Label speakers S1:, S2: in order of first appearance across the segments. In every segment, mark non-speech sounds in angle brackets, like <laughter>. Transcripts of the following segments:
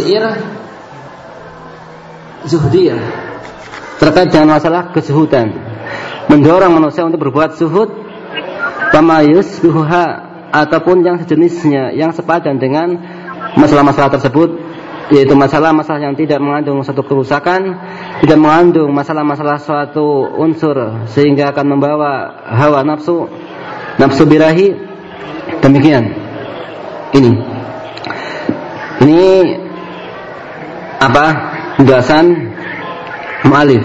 S1: syair zuhdiyah terkait dengan masalah kesuhudan. Mendorong manusia untuk berbuat zuhud pamayus buha ataupun yang sejenisnya yang sepadan dengan masalah-masalah tersebut yaitu masalah-masalah yang tidak mengandung satu kerusakan tidak mengandung masalah-masalah suatu unsur sehingga akan membawa hawa nafsu nafsu birahi. Demikian. Ini. Ini apa? Penjelasan mu'alif.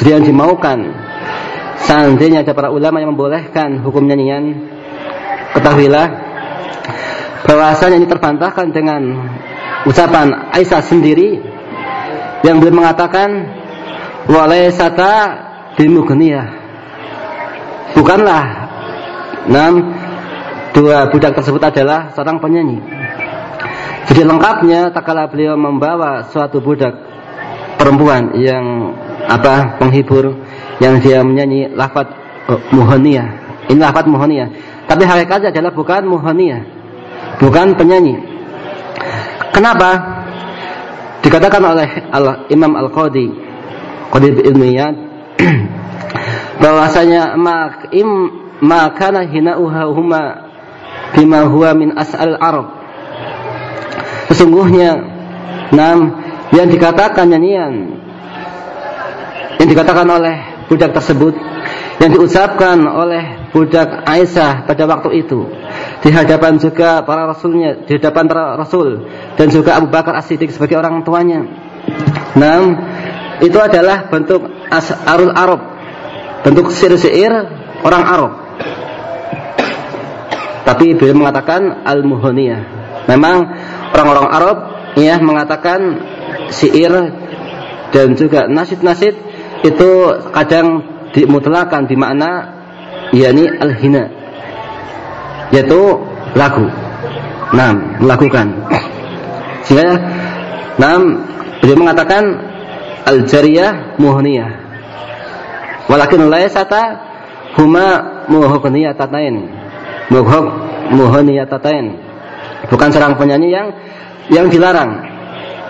S1: Jadi yang dimaukan seandainya ada para ulama yang membolehkan hukum nyanyian ketahuilah bahwasanya ini terbantahkan dengan ucapan Aisyah sendiri yang beliau mengatakan walaysata bimughniyah bukanlah enam dua budak tersebut adalah seorang penyanyi jadi lengkapnya tak kala beliau membawa suatu budak perempuan yang apa penghibur yang dia menyanyi lafaz muhania. Ini lafaz muhania. Tapi hakikatnya adalah bukan muhania. Bukan penyanyi. Kenapa? Dikatakan oleh Allah, Imam Al-Qadi Qadi Ibn Iyad <clears throat> bahwasanya mak im makana hina'uha huma bima huwa min as'al arab sesungguhnya enam yang dikatakan nyanyian yang dikatakan oleh budak tersebut yang diucapkan oleh budak Aisyah pada waktu itu di hadapan juga para rasulnya di hadapan para rasul dan juga Abu Bakar As-Siddiq sebagai orang tuanya. Enam itu adalah bentuk asarul Arab, bentuk sir-sir orang Arab. Tapi beliau mengatakan al-muhoniyah. Memang orang-orang Arab ya mengatakan syair dan juga nasid-nasid itu kadang dimutlakan di makna yakni al-hina yaitu lagu. Nah, melakukan. <clears throat> Sehingga nah, beliau mengatakan al-jariyah muhniyah. Walakin laysata huma muhniyatatain. Muhok muhniyatatain bukan seorang penyanyi yang yang dilarang.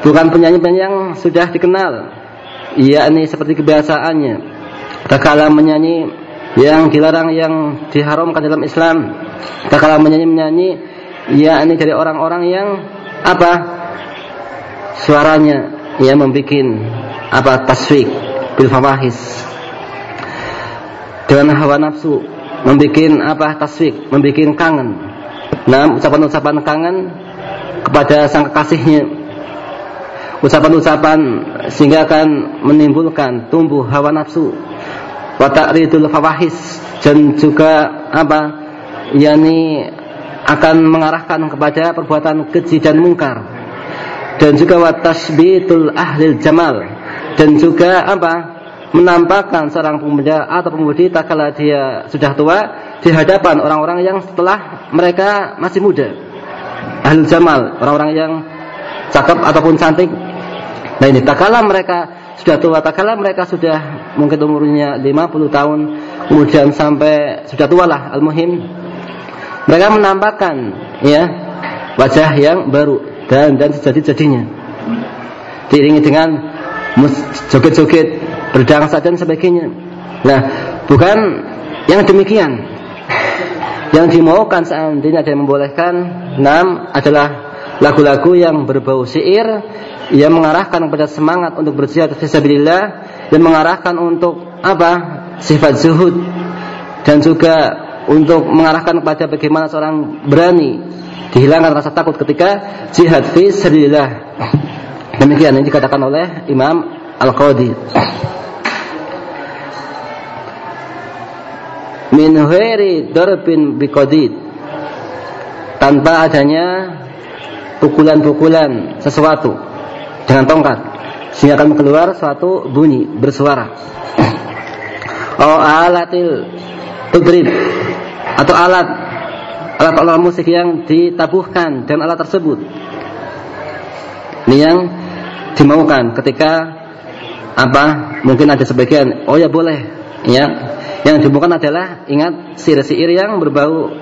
S1: Bukan penyanyi-penyanyi yang sudah dikenal. Yakni seperti kebiasaannya. Tak menyanyi yang dilarang yang diharamkan dalam Islam. Tak menyanyi-menyanyi yakni dari orang-orang yang apa suaranya yang membuat apa tasfik bil fawahis dengan hawa nafsu membuat apa tasfik membuat kangen Nah, ucapan-ucapan kangen kepada sang kekasihnya. Ucapan-ucapan sehingga akan menimbulkan tumbuh hawa nafsu. Wa ta'ridul fawahis dan juga apa? yakni akan mengarahkan kepada perbuatan keji dan mungkar. Dan juga wa tasbitul ahlil jamal dan juga apa? menampakkan seorang pemuda atau pemudi tak kala dia sudah tua di hadapan orang-orang yang setelah mereka masih muda. Ahlul jamal, orang-orang yang cakep ataupun cantik. Nah ini tak kala mereka sudah tua, tak kala mereka sudah mungkin umurnya 50 tahun, kemudian sampai sudah tua lah al-muhim. Mereka menampakkan ya wajah yang baru dan dan sejadi-jadinya. Diiringi dengan joget-joget berdangsa dan sebagainya. Nah, bukan yang demikian. Yang dimaukan seandainya yang membolehkan enam adalah lagu-lagu yang berbau syair yang mengarahkan kepada semangat untuk berjihad fisabilillah dan mengarahkan untuk apa? sifat zuhud dan juga untuk mengarahkan kepada bagaimana seorang berani dihilangkan rasa takut ketika jihad fisabilillah. Demikian yang dikatakan oleh Imam Al-Qadi. Min ghairi darbin biqadid tanpa adanya pukulan-pukulan sesuatu dengan tongkat sehingga akan keluar suatu bunyi bersuara. <coughs> Oh alatil tudrib atau alat alat alat musik yang ditabuhkan dan alat tersebut. Ini yang dimaukan ketika apa mungkin ada sebagian oh ya boleh ya yang dimaukan adalah ingat sir-sir yang berbau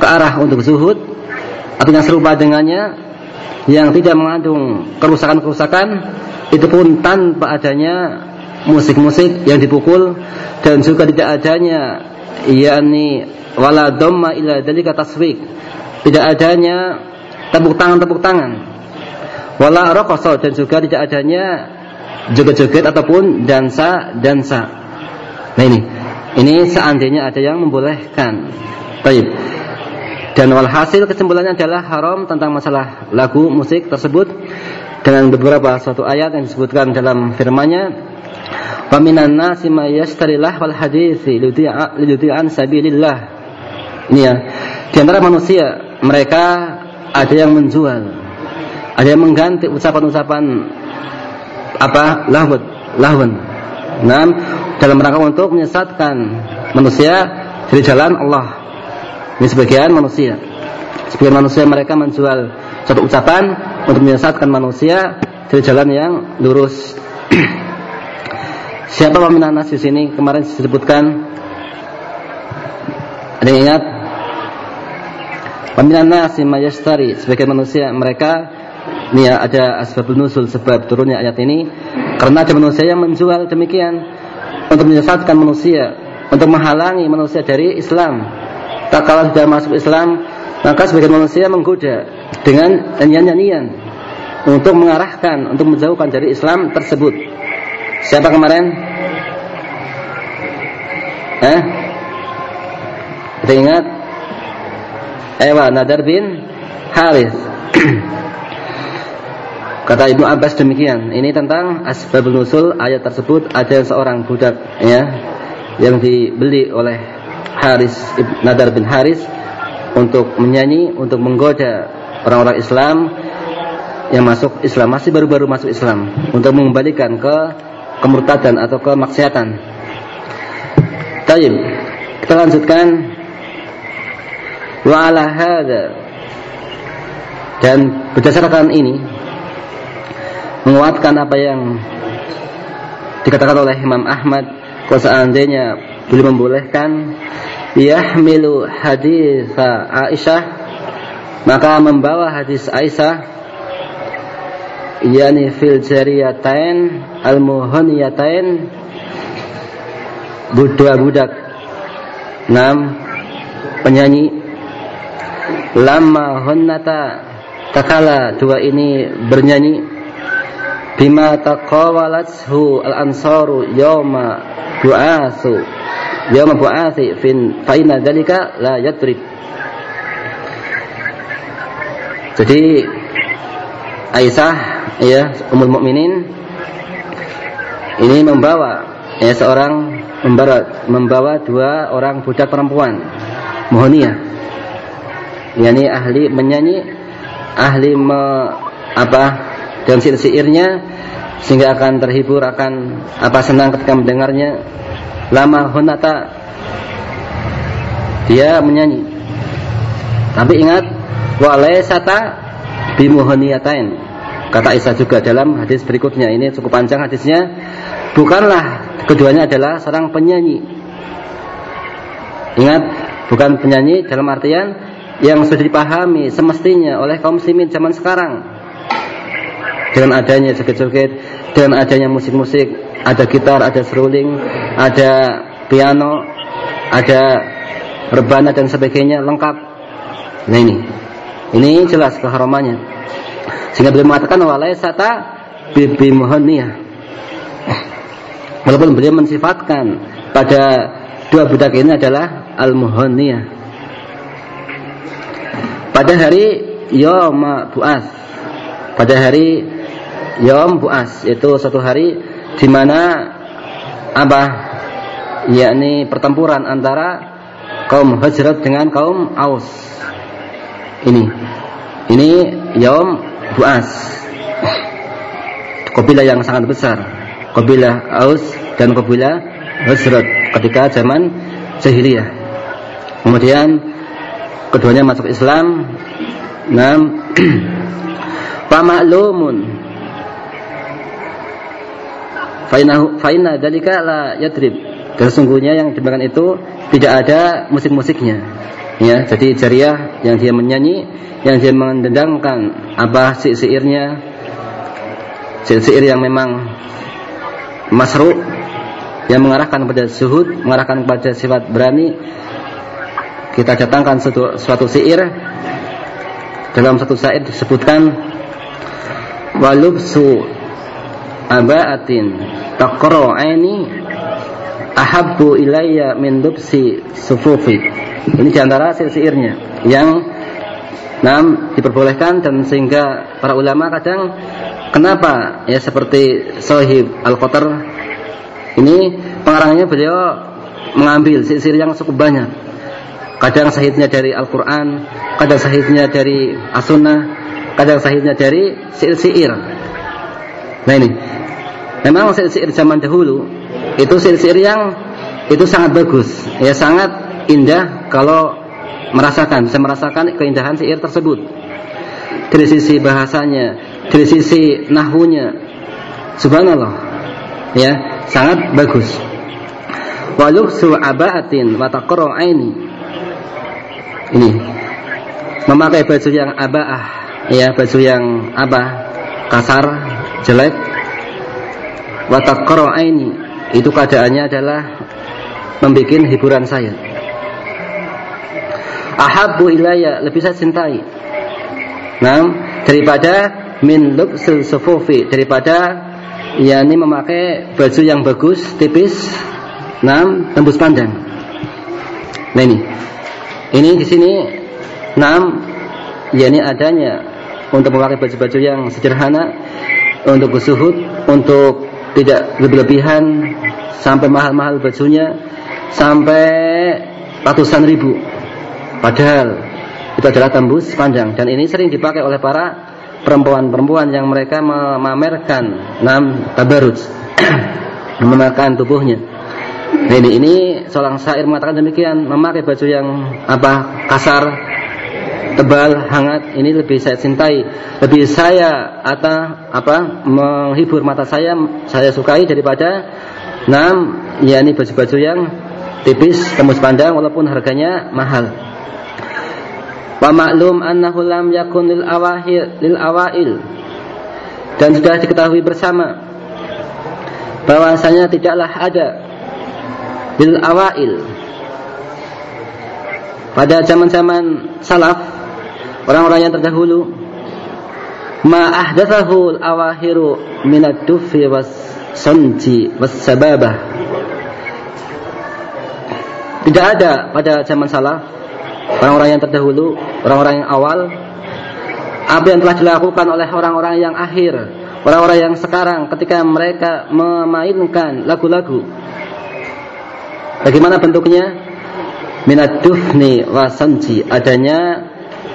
S1: ke arah untuk zuhud atau yang serupa dengannya yang tidak mengandung kerusakan-kerusakan itu pun tanpa adanya musik-musik yang dipukul dan juga tidak adanya yakni wala dhamma ila dalika tasfiq. Tidak adanya tepuk tangan tepuk tangan. Wala raqasa dan juga tidak adanya joget-joget ataupun dansa-dansa. Nah ini ini seandainya ada yang membolehkan. Baik. Dan walhasil kesimpulannya adalah haram tentang masalah lagu musik tersebut. Dengan beberapa suatu ayat yang disebutkan dalam firman-Nya wa minan nasi may yashtarilah wal hadithi lidhi'an sabilillah. Ini ya. Di antara manusia mereka ada yang menjual ada yang mengganti ucapan-ucapan apa lahwat lahwan nah dalam rangka untuk menyesatkan manusia dari jalan Allah ini sebagian manusia. Sebagian manusia mereka menjual satu ucapan untuk menyesatkan manusia dari jalan yang lurus. <clears throat> Siapa pemimpin nas di sini kemarin disebutkan? Ada yang ingat? Pemimpin nas mayastari sebagian manusia mereka ini ya, ada asbabun nusul sebab turunnya ayat ini karena manusia yang menjual demikian untuk menyesatkan manusia, untuk menghalangi manusia dari Islam. Tak kalah sudah masuk Islam maka sebagian manusia menggoda dengan nyanyian-nyanyian untuk mengarahkan untuk menjauhkan dari Islam tersebut. Siapa kemarin? Eh? Kita ingat Ewa Nadar bin Haris <clears throat> Kata Ibnu Abbas demikian. Ini tentang asbabul nusul ayat tersebut ada seorang budak ya yang dibeli oleh Haris Nadar bin Haris untuk menyanyi untuk menggoda orang-orang Islam yang masuk Islam masih baru-baru masuk Islam untuk mengembalikan ke kemurtadan atau kemaksiatan. Tayyib. Kita lanjutkan wa ala hadza dan berdasarkan ini menguatkan apa yang dikatakan oleh Imam Ahmad. Kalau seandainya beliau membolehkan yahmilu hadis Aisyah maka membawa hadis Aisyah yani fil jariyatain al muhaniyatain budak-budak. Enam penyanyi. Lama honnata takala dua ini bernyanyi bima taqawalathu al ansaru yawma du'asu yaum bu'atsi fin fa inna dzalika la yatrib jadi Aisyah ya Ummul Mukminin ini membawa ya seorang membawa membawa dua orang budak perempuan Muhoniyah yakni ahli menyanyi ahli me, apa dan syairnya sehingga akan terhibur akan apa senang ketika mendengarnya. Lama hunata dia menyanyi. Tapi ingat walaysata bimuhaniyatain kata Isa juga dalam hadis berikutnya ini cukup panjang hadisnya. Bukanlah keduanya adalah seorang penyanyi. Ingat bukan penyanyi dalam artian yang sudah dipahami semestinya oleh kaum muslimin zaman sekarang dengan adanya joget-joget dengan adanya musik-musik ada gitar, ada seruling, ada piano, ada rebana dan sebagainya lengkap. Nah ini, ini jelas keharamannya. Sehingga beliau mengatakan walai sata bibi muhanniyah. Walaupun beliau mensifatkan pada dua budak ini adalah al muhanniyah. Pada hari Yom Buas, pada hari Yom Buas, yaitu satu hari di mana apa yakni pertempuran antara kaum Hajrat dengan kaum Aus. Ini. Ini Yaum Buas. Kabilah yang sangat besar. Kabilah Aus dan kabilah Hajrat ketika zaman jahiliyah. Kemudian keduanya masuk Islam. Nam <clears throat> Pamaklumun faina dalika la yadrib. Dan sesungguhnya yang demikian itu tidak ada musik-musiknya. ya jadi jariah yang dia menyanyi yang dia mendendangkan apa syairnya syair yang memang masru yang mengarahkan kepada zuhud mengarahkan kepada sifat berani kita datangkan suatu, suatu syair dalam satu syair disebutkan walubsu abaatin taqra aini ahabbu ilayya min lubsi sufufi. Ini di antara syair-syairnya yang nam diperbolehkan dan sehingga para ulama kadang kenapa ya seperti Sohib Al-Qatar ini pengarangnya beliau mengambil syair yang cukup banyak. Kadang sahidnya dari Al-Quran kadang sahidnya dari As-Sunnah kadang sahidnya dari syair-syair nah ini. Memang syair-syair zaman dahulu itu syair-syair yang itu sangat bagus. Ya sangat indah kalau merasakan bisa merasakan keindahan syair tersebut. Dari sisi bahasanya dari sisi nahunya. Subhanallah. Ya sangat bagus. Waluksu abaatin wa aini ini. Memakai baju yang abaah. Ya baju yang apa? Kasar jelek. Watakro ini itu keadaannya adalah membuat hiburan saya. Ahabu ilaya lebih saya cintai. Nah daripada min lubsul sufufi. Daripada yakni memakai baju yang bagus tipis. Nah tembus pandang. Nah ini. Ini di sini enam yakni adanya untuk memakai baju-baju yang sederhana, untuk bersuhud, untuk tidak berlebihan sampai mahal-mahal bajunya sampai ratusan ribu. Padahal itu adalah tembus panjang dan ini sering dipakai oleh para perempuan-perempuan yang mereka memamerkan enam tabarut <clears throat> memamerkan tubuhnya. Nah ini, ini seorang syair mengatakan demikian, memakai baju yang apa kasar, tebal, hangat, ini lebih saya cintai, lebih saya atau apa menghibur mata saya, saya sukai daripada enam, ya ini baju-baju yang tipis, tembus pandang, walaupun harganya mahal. Wa maklum annahu lam yakun lil awahil lil awail. Dan sudah diketahui bersama bahwasanya tidaklah ada bil awail. Pada zaman-zaman salaf orang-orang yang terdahulu. Ma ahdathahu al awahiru min ad-duffi was sanji was sababah. Tidak ada pada zaman salaf orang-orang yang terdahulu orang-orang yang awal apa yang telah dilakukan oleh orang-orang yang akhir orang-orang yang sekarang ketika mereka memainkan lagu-lagu. Bagaimana bentuknya? Minat dufni wasanji adanya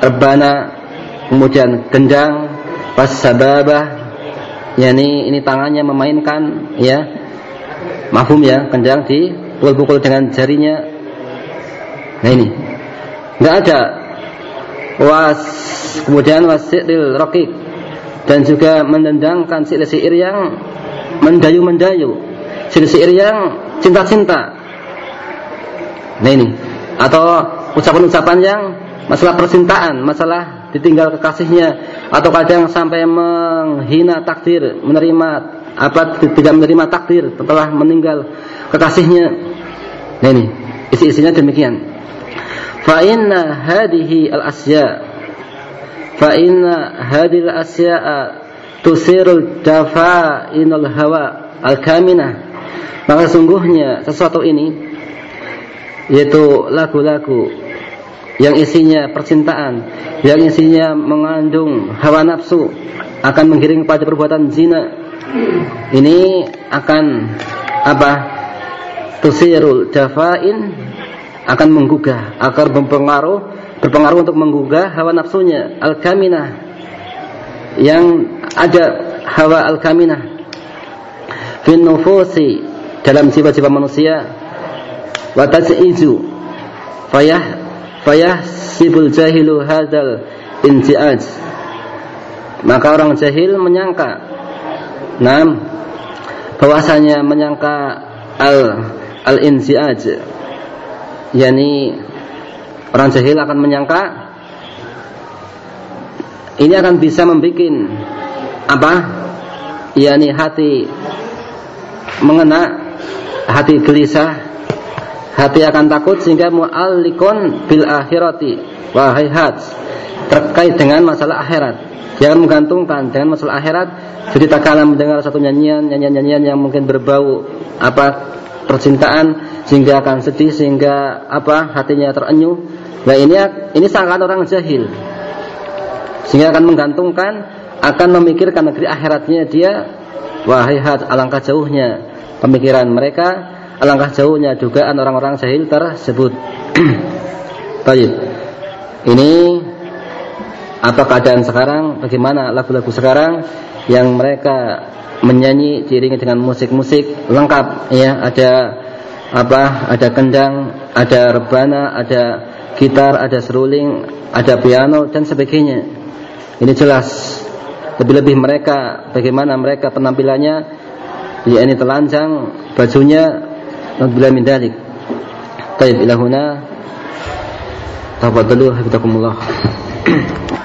S1: rebana kemudian gendang sababah yakni ini tangannya memainkan ya. Mafhum ya gendang di pukul-pukul dengan jarinya. Nah ini. Enggak ada. Was kemudian wasidil rokik dan juga mendendangkan syair-syair yang mendayu-mendayu. Syair-syair yang cinta-cinta. Nah ini. Atau ucapan-ucapan yang masalah percintaan, masalah ditinggal kekasihnya atau kadang sampai menghina takdir, menerima apa tidak menerima takdir setelah meninggal kekasihnya. Nah ini isi-isinya demikian. Fa inna hadhihi al-asya fa inna hadhihi al-asya tusirul dafa'inul hawa al-kaminah. Maka sungguhnya sesuatu ini yaitu lagu-lagu yang isinya percintaan, yang isinya mengandung hawa nafsu akan menggiring pada perbuatan zina. Ini akan apa? Tusirul dafain akan menggugah, akan berpengaruh berpengaruh untuk menggugah hawa nafsunya al-kaminah yang ada hawa al-kaminah fi nufusi dalam jiwa-jiwa manusia wa tas'izu fayah fayah sibul jahilu hadzal intiaj. Maka orang jahil menyangka. Nam bahwasanya menyangka al al intiaj. Yakni orang jahil akan menyangka ini akan bisa membuat apa? Yakni hati mengena hati gelisah hati akan takut sehingga mu'allikun bil akhirati. Wa terkait dengan masalah akhirat. Jangan menggantungkan dengan masalah akhirat. Jadi tak kalah mendengar satu nyanyian nyanyian-nyanyian yang mungkin berbau apa percintaan sehingga akan sedih sehingga apa hatinya terenyuh. Nah ini ini sangat orang jahil. Sehingga akan menggantungkan akan memikirkan negeri akhiratnya dia. Wahai hat alangkah jauhnya pemikiran mereka alangkah jauhnya dugaan orang-orang jahil tersebut. <clears throat> Baik. Ini apa keadaan sekarang? Bagaimana lagu-lagu sekarang yang mereka menyanyi diiringi dengan musik-musik lengkap? Ya ada apa ada kendang ada rebana ada gitar ada seruling ada piano dan sebagainya. Ini jelas lebih-lebih mereka bagaimana mereka penampilannya. Ya ini telanjang bajunya bila min dalik Baik ilahuna Tafadhalu hafizakumullah <clears throat>